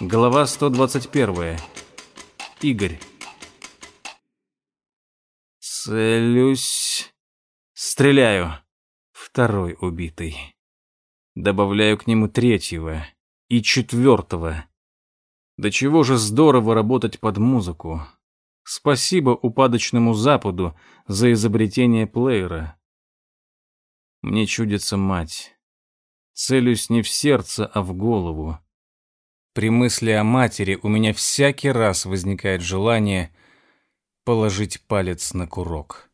Глава 121. Игорь. Целюсь. Стреляю. Второй убитый. Добавляю к нему третьего и четвертого. До чего же здорово работать под музыку. Спасибо упадочному Западу за изобретение плеера. Мне чудится мать. Целюсь не в сердце, а в голову. При мысли о матери у меня всякий раз возникает желание положить палец на курок.